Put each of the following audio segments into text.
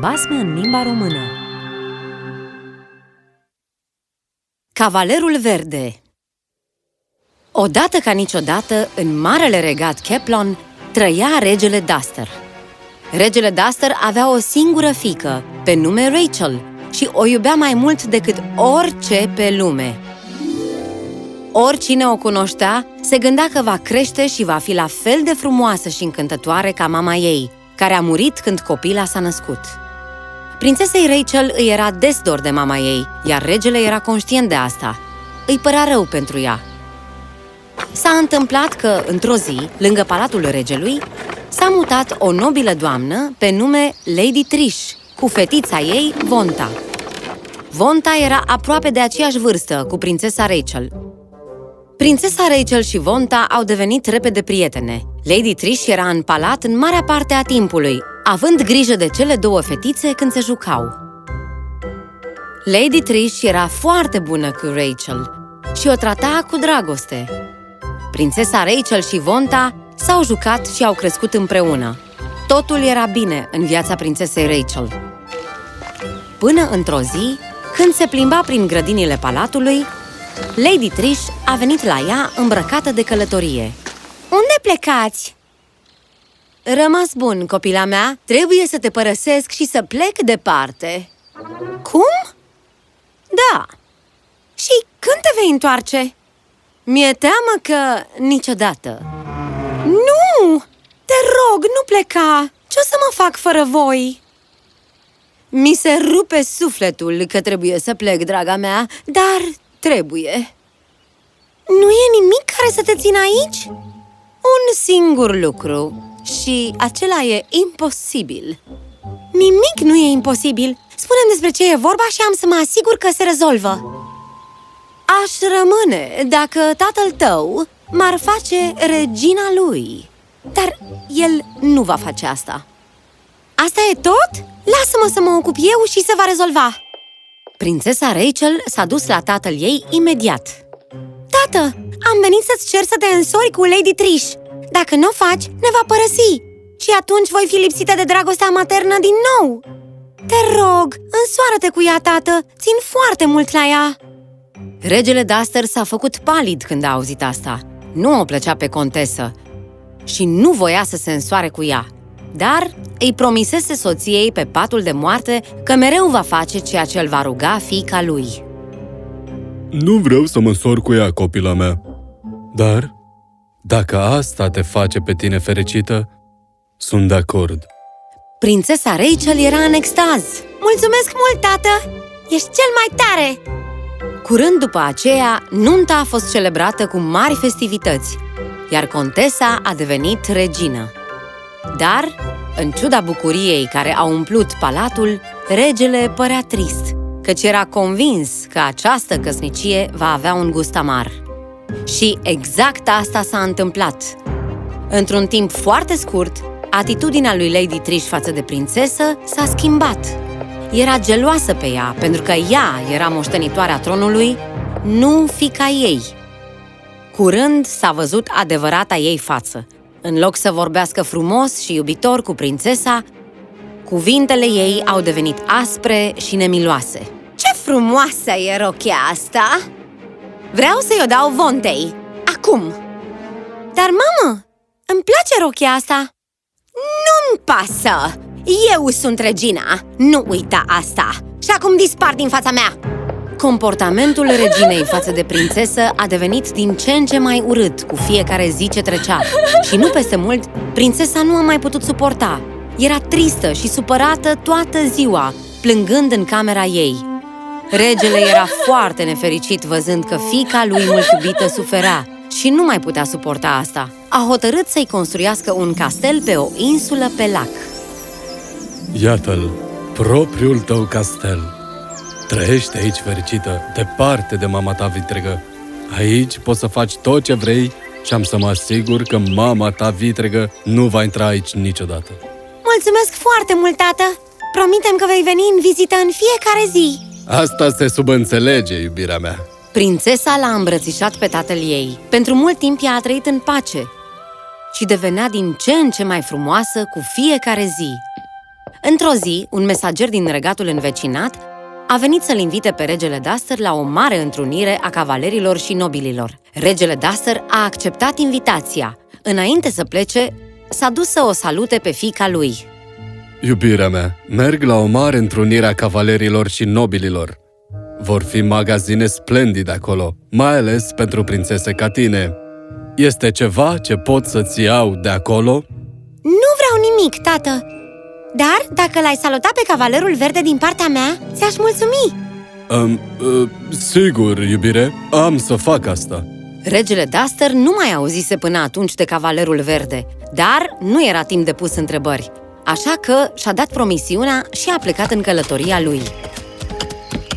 Basme în limba română Cavalerul Verde Odată ca niciodată, în marele regat Keplon, trăia regele Duster. Regele Duster avea o singură fică, pe nume Rachel, și o iubea mai mult decât orice pe lume. Oricine o cunoștea, se gândea că va crește și va fi la fel de frumoasă și încântătoare ca mama ei, care a murit când copila s-a născut. Prințesei Rachel îi era des dor de mama ei, iar regele era conștient de asta. Îi părea rău pentru ea. S-a întâmplat că, într-o zi, lângă palatul regelui, s-a mutat o nobilă doamnă pe nume Lady Trish, cu fetița ei, Vonta. Vonta era aproape de aceeași vârstă cu prințesa Rachel. Prințesa Rachel și Vonta au devenit repede prietene. Lady Trish era în palat în marea parte a timpului, având grijă de cele două fetițe când se jucau. Lady Trish era foarte bună cu Rachel și o trata cu dragoste. Prințesa Rachel și Vonta s-au jucat și au crescut împreună. Totul era bine în viața prințesei Rachel. Până într-o zi, când se plimba prin grădinile palatului, Lady Trish a venit la ea îmbrăcată de călătorie. Unde plecați? Rămas bun, copila mea. Trebuie să te părăsesc și să plec departe. Cum? Da. Și când te vei întoarce? Mi-e teamă că niciodată. Nu! Te rog, nu pleca! Ce o să mă fac fără voi? Mi se rupe sufletul că trebuie să plec, draga mea, dar trebuie. Nu e nimic care să te țină aici? Un singur lucru și acela e imposibil. Nimic nu e imposibil. spune despre ce e vorba și am să mă asigur că se rezolvă. Aș rămâne dacă tatăl tău m-ar face regina lui. Dar el nu va face asta. Asta e tot? Lasă-mă să mă ocup eu și se va rezolva! Prințesa Rachel s-a dus la tatăl ei imediat. Tată, am venit să-ți cer să te însori cu Lady Trish. Dacă nu o faci, ne va părăsi. Și atunci voi fi lipsită de dragostea maternă din nou. Te rog, însoară-te cu ea, tată! Țin foarte mult la ea! Regele Duster s-a făcut palid când a auzit asta. Nu o plăcea pe contesă și nu voia să se însoare cu ea. Dar îi promisese soției pe patul de moarte că mereu va face ceea ce îl va ruga fiica lui. Nu vreau să mă sor cu ea, copila mea. Dar, dacă asta te face pe tine fericită, sunt de acord. Prințesa Rachel era în extaz. Mulțumesc mult, tată! Ești cel mai tare! Curând după aceea, nunta a fost celebrată cu mari festivități, iar contesa a devenit regină. Dar, în ciuda bucuriei care a umplut palatul, regele părea trist, căci era convins că această căsnicie va avea un gust amar. Și exact asta s-a întâmplat. Într-un timp foarte scurt, atitudinea lui Lady Trish față de prințesă s-a schimbat. Era geloasă pe ea, pentru că ea era moștenitoarea tronului, nu fica ei. Curând s-a văzut adevărata ei față. În loc să vorbească frumos și iubitor cu prințesa, cuvintele ei au devenit aspre și nemiloase. Ce frumoasă e rochea asta! Vreau să-i o dau Vontei, acum! Dar, mamă, îmi place rochea asta! Nu-mi pasă! Eu sunt regina! Nu uita asta! Și acum dispar din fața mea! Comportamentul reginei față de prințesă a devenit din ce în ce mai urât cu fiecare zi ce trecea și nu peste mult, prințesa nu a mai putut suporta. Era tristă și supărată toată ziua, plângând în camera ei. Regele era foarte nefericit văzând că fica lui mult iubită suferea și nu mai putea suporta asta. A hotărât să-i construiască un castel pe o insulă pe lac. Iată-l, propriul tău castel. Trăiește aici fericită, departe de mama ta vitregă. Aici poți să faci tot ce vrei și am să mă asigur că mama ta vitregă nu va intra aici niciodată. Mulțumesc foarte mult, tată! Promitem că vei veni în vizită în fiecare zi! Asta se subînțelege, iubirea mea! Prințesa l-a îmbrățișat pe tatăl ei. Pentru mult timp ea a trăit în pace și devenea din ce în ce mai frumoasă cu fiecare zi. Într-o zi, un mesager din regatul învecinat a venit să-l invite pe regele Duster la o mare întrunire a cavalerilor și nobililor. Regele Duster a acceptat invitația. Înainte să plece, s-a dus să o salute pe fica lui. Iubirea mea, merg la o mare întrunire a cavalerilor și nobililor. Vor fi magazine splendide acolo, mai ales pentru prințese ca tine. Este ceva ce pot să-ți iau de acolo? Nu vreau nimic, tată! Dar, dacă l-ai salutat pe cavalerul verde din partea mea, ți-aș mulțumi! Um, uh, sigur, iubire, am să fac asta. Regele Duster nu mai auzise până atunci de cavalerul verde, dar nu era timp de pus întrebări, așa că și-a dat promisiunea și a plecat în călătoria lui.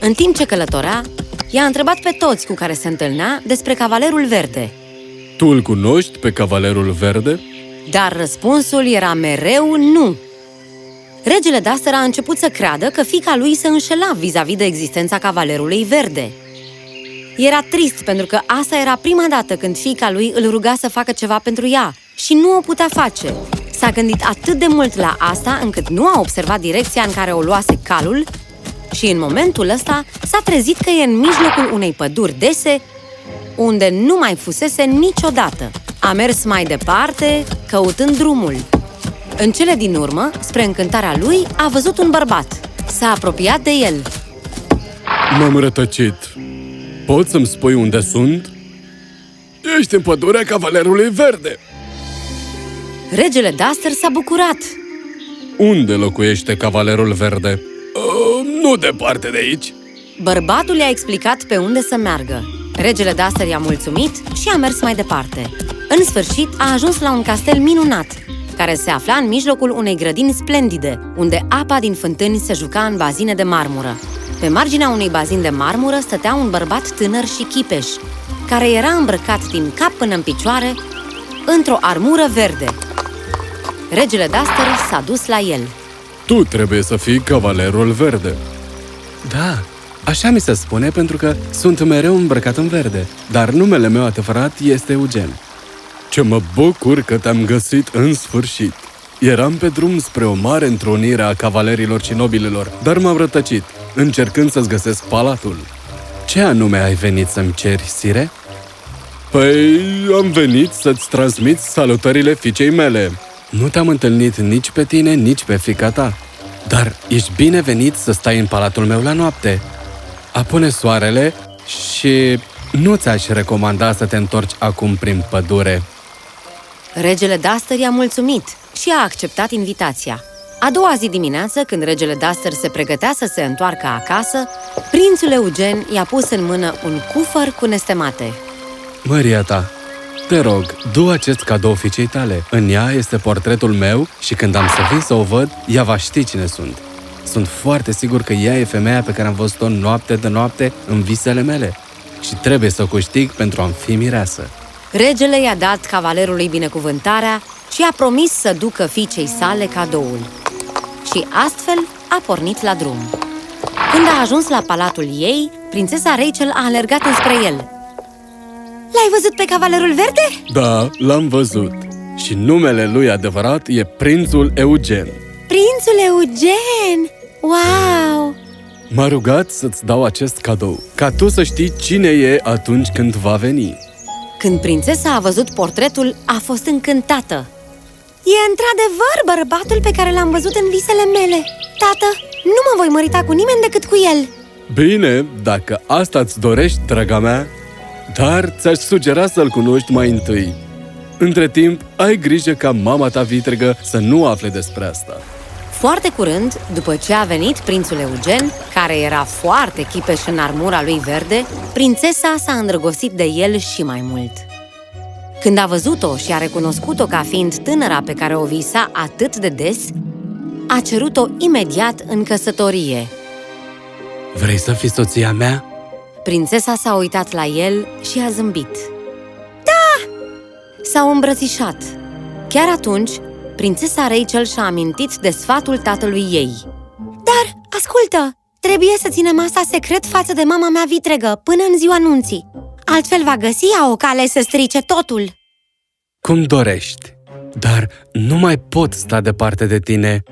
În timp ce călătorea, i-a întrebat pe toți cu care se întâlnea despre cavalerul verde, Tu îl cunoști pe cavalerul verde? dar răspunsul era mereu nu. Regele Duster a început să creadă că fica lui se înșela vis-a-vis de existența cavalerului verde. Era trist pentru că asta era prima dată când fica lui îl ruga să facă ceva pentru ea și nu o putea face. S-a gândit atât de mult la asta încât nu a observat direcția în care o luase calul și în momentul ăsta s-a trezit că e în mijlocul unei păduri dese unde nu mai fusese niciodată. A mers mai departe, căutând drumul. În cele din urmă, spre încântarea lui, a văzut un bărbat. S-a apropiat de el. M-am rătăcit. Poți să-mi spui unde sunt? Ești în pădurea cavalerului verde. Regele Duster s-a bucurat. Unde locuiește cavalerul verde? Uh, nu departe de aici. Bărbatul i-a explicat pe unde să meargă. Regele Duster i-a mulțumit și a mers mai departe. În sfârșit, a ajuns la un castel minunat, care se afla în mijlocul unei grădini splendide, unde apa din fântâni se juca în bazine de marmură. Pe marginea unui bazin de marmură stătea un bărbat tânăr și chipeș, care era îmbrăcat din cap până în picioare într-o armură verde. Regele Duster s-a dus la el. Tu trebuie să fii cavalerul verde. Da, așa mi se spune pentru că sunt mereu îmbrăcat în verde, dar numele meu adevărat este Eugen. Ce mă bucur că te-am găsit în sfârșit. Eram pe drum spre o mare întrunire a cavalerilor și nobililor, dar m-am rătăcit, încercând să-ți găsesc palatul. Ce anume ai venit să-mi ceri, Sire? Păi, am venit să-ți transmit salutările fiicei mele. Nu te-am întâlnit nici pe tine, nici pe fica ta. Dar ești binevenit să stai în palatul meu la noapte. Apune soarele și nu ți-aș recomanda să te întorci acum prin pădure. Regele Duster i-a mulțumit și a acceptat invitația. A doua zi dimineață, când regele Duster se pregătea să se întoarcă acasă, prințul Eugen i-a pus în mână un cufăr cu nestemate. Maria ta, te rog, du acest cadou fiicei tale. În ea este portretul meu și când am să vin să o văd, ea va ști cine sunt. Sunt foarte sigur că ea e femeia pe care am văzut-o noapte de noapte în visele mele și trebuie să o câștig pentru a-mi fi mireasă. Regele i-a dat cavalerului binecuvântarea și a promis să ducă fiicei sale cadoul. Și astfel a pornit la drum. Când a ajuns la palatul ei, prințesa Rachel a alergat înspre el. L-ai văzut pe cavalerul verde? Da, l-am văzut. Și numele lui adevărat e prințul Eugen. Prințul Eugen! Wow! M-a rugat să-ți dau acest cadou, ca tu să știi cine e atunci când va veni. Când prințesa a văzut portretul, a fost încântată. E într-adevăr bărbatul pe care l-am văzut în visele mele Tată, nu mă voi mărita cu nimeni decât cu el Bine, dacă asta îți dorești, draga mea, dar ți-aș sugera să-l cunoști mai întâi. Între timp, ai grijă ca mama ta vitregă să nu afle despre asta. Foarte curând, după ce a venit prințul Eugen, care era foarte chipeș în armura lui verde, prințesa s-a îndrăgostit de el și mai mult. Când a văzut-o și a recunoscut-o ca fiind tânăra pe care o visa atât de des, a cerut-o imediat în căsătorie. Vrei să fii soția mea? Prințesa s-a uitat la el și a zâmbit. Da! S-au îmbrățișat. Chiar atunci, prințesa Rachel și-a amintit de sfatul tatălui ei. Dar, ascultă, trebuie să ținem asta secret față de mama mea vitregă până în ziua nunții Altfel va găsi ea o cale să strice totul Cum dorești, dar nu mai pot sta departe de tine,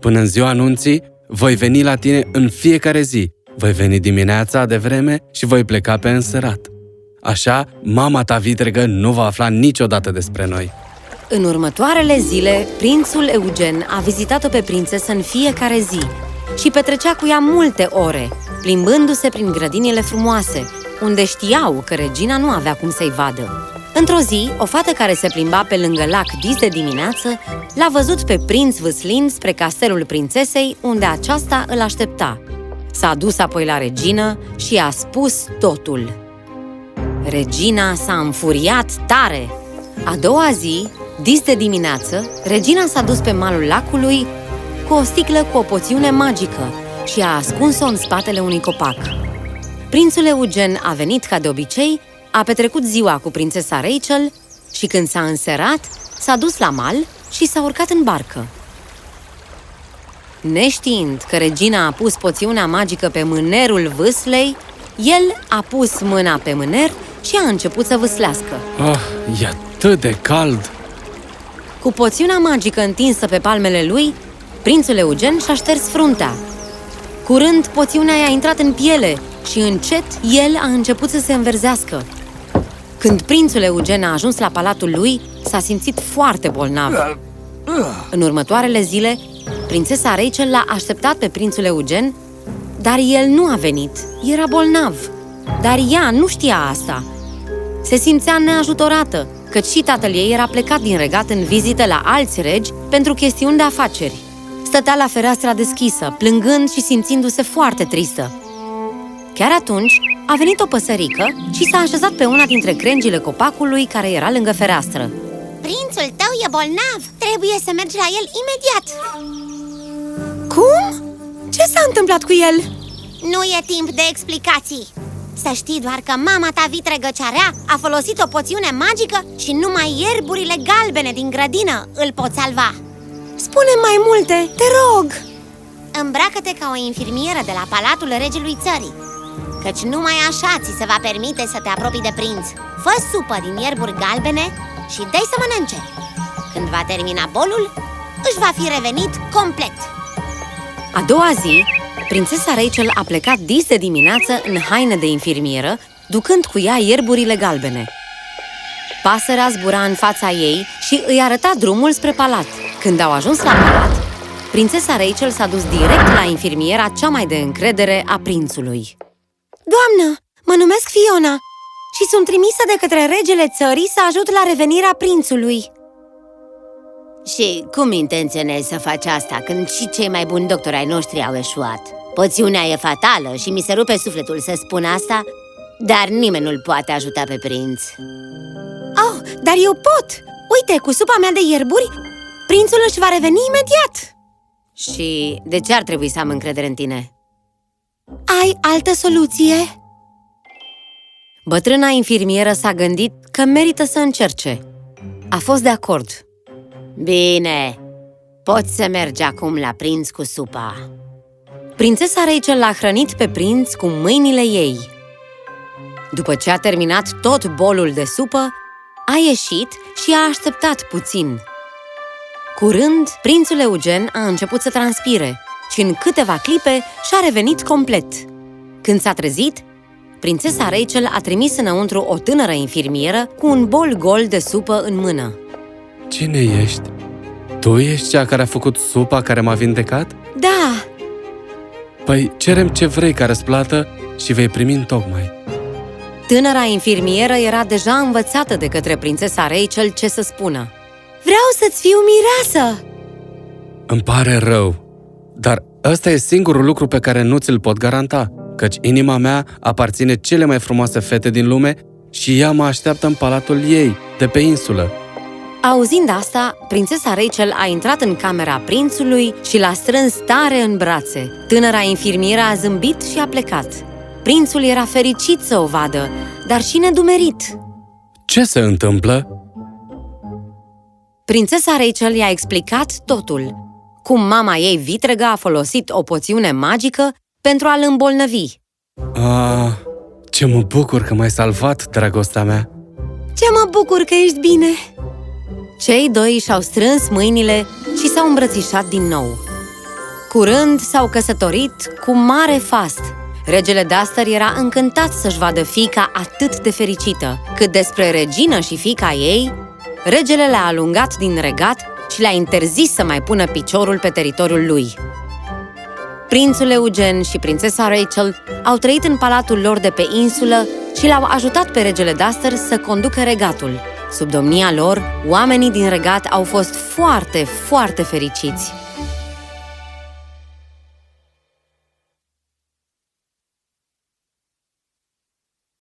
Până în ziua anunții, voi veni la tine în fiecare zi. Voi veni dimineața de vreme și voi pleca pe înserat. Așa, mama ta vitregă nu va afla niciodată despre noi. În următoarele zile, prințul Eugen a vizitat-o pe prințesă în fiecare zi și petrecea cu ea multe ore, plimbându-se prin grădinile frumoase, unde știau că regina nu avea cum să-i vadă. Într-o zi, o fată care se plimba pe lângă lac dis de dimineață l-a văzut pe prinț vâslind spre castelul prințesei, unde aceasta îl aștepta. S-a dus apoi la regină și a spus totul. Regina s-a înfuriat tare. A doua zi, dis de dimineață, regina s-a dus pe malul lacului cu o sticlă cu o poțiune magică și a ascuns-o în spatele unui copac. Prințul Eugen a venit ca de obicei, a petrecut ziua cu prințesa Rachel și când s-a înserat, s-a dus la mal și s-a urcat în barcă. Neștiind că regina a pus poțiunea magică pe mânerul vâslei, el a pus mâna pe mâner și a început să vâslească. Ah, e atât de cald! Cu poțiunea magică întinsă pe palmele lui, prințul Eugen și-a șters fruntea. Curând, poțiunea i-a intrat în piele și încet el a început să se înverzească. Când prințul Eugen a ajuns la palatul lui, s-a simțit foarte bolnav. În următoarele zile, prințesa Rachel l-a așteptat pe prințul Eugen, dar el nu a venit, era bolnav. Dar ea nu știa asta. Se simțea neajutorată, căci și tatăl ei era plecat din regat în vizită la alți regi pentru chestiuni de afaceri. Stătea la fereastra deschisă, plângând și simțindu-se foarte tristă. Chiar atunci, a venit o păsărică și s-a așezat pe una dintre crengile copacului care era lângă fereastră. Prințul tău e bolnav, trebuie să mergi la el imediat Cum? Ce s-a întâmplat cu el? Nu e timp de explicații Să știi doar că mama ta vitregă cearea a folosit o poțiune magică și numai ierburile galbene din grădină îl pot salva spune mai multe, te rog! Îmbracă-te ca o infirmieră de la palatul regelui țării Căci numai așa ți se va permite să te apropii de prinț Fă supă din ierburi galbene și dai să mănânce Când va termina bolul, își va fi revenit complet A doua zi, prințesa Rachel a plecat dis de dimineață în haină de infirmieră, ducând cu ea ierburile galbene. Pasărea zbura în fața ei și îi arăta drumul spre palat. Când au ajuns la palat, prințesa Rachel s-a dus direct la infirmiera cea mai de încredere a prințului. Doamnă, mă numesc Fiona și sunt trimisă de către regele țării să ajut la revenirea prințului Și cum intenționezi să faci asta când și cei mai buni doctori ai noștri au eșuat? Poțiunea e fatală și mi se rupe sufletul să spun asta, dar nimeni nu-l poate ajuta pe prinț Oh, dar eu pot! Uite, cu supa mea de ierburi, prințul își va reveni imediat Și de ce ar trebui să am încredere în tine? Ai altă soluție? Bătrâna infirmieră s-a gândit că merită să încerce. A fost de acord. Bine, poți să mergi acum la prinț cu supa Prințesa Rachel l-a hrănit pe prinț cu mâinile ei. După ce a terminat tot bolul de supă, a ieșit și a așteptat puțin. Curând, prințul Eugen a început să transpire și în câteva clipe și-a revenit complet. Când s-a trezit, prințesa Rachel a trimis înăuntru o tânără infirmieră cu un bol gol de supă în mână. Cine ești? Tu ești cea care a făcut supa care m-a vindecat? Da, Păi, cerem ce vrei ca răsplată și vei primi în tocmai. Tânăra infirmieră era deja învățată de către prințesa Rachel ce să spună. vreau să-ți fiu mireasă Îmi pare rău, dar ăsta e singurul lucru pe care nu ți-l pot garanta, căci inima mea aparține cele mai frumoase fete din lume și ea mă așteaptă în palatul ei, de pe insulă. Auzind asta, prințesa Rachel a intrat în camera prințului și l-a strâns tare în brațe. Tânăra infirmieră a zâmbit și a plecat. Prințul era fericit să o vadă, dar și nedumerit. Ce se întâmplă? Prințesa Rachel i-a explicat totul. Cum mama ei vitregă a folosit o poțiune magică pentru a-l îmbolnăvi. Ah, ce mă bucur că m-ai salvat, dragostea mea! Ce mă bucur că ești bine Cei doi și-au strâns mâinile și s-au îmbrățișat din nou. Curând s-au căsătorit cu mare fast. Regele Duster era încântat să-și vadă fica atât de fericită. Cât despre regină și fica ei, regele le-a alungat din regat și le-a interzis să mai pună piciorul pe teritoriul lui. Prințul Eugen și prințesa Rachel au trăit în palatul lor de pe insulă și l-au ajutat pe regele Duster să conducă regatul. Sub domnia lor, oamenii din regat au fost foarte, foarte fericiți.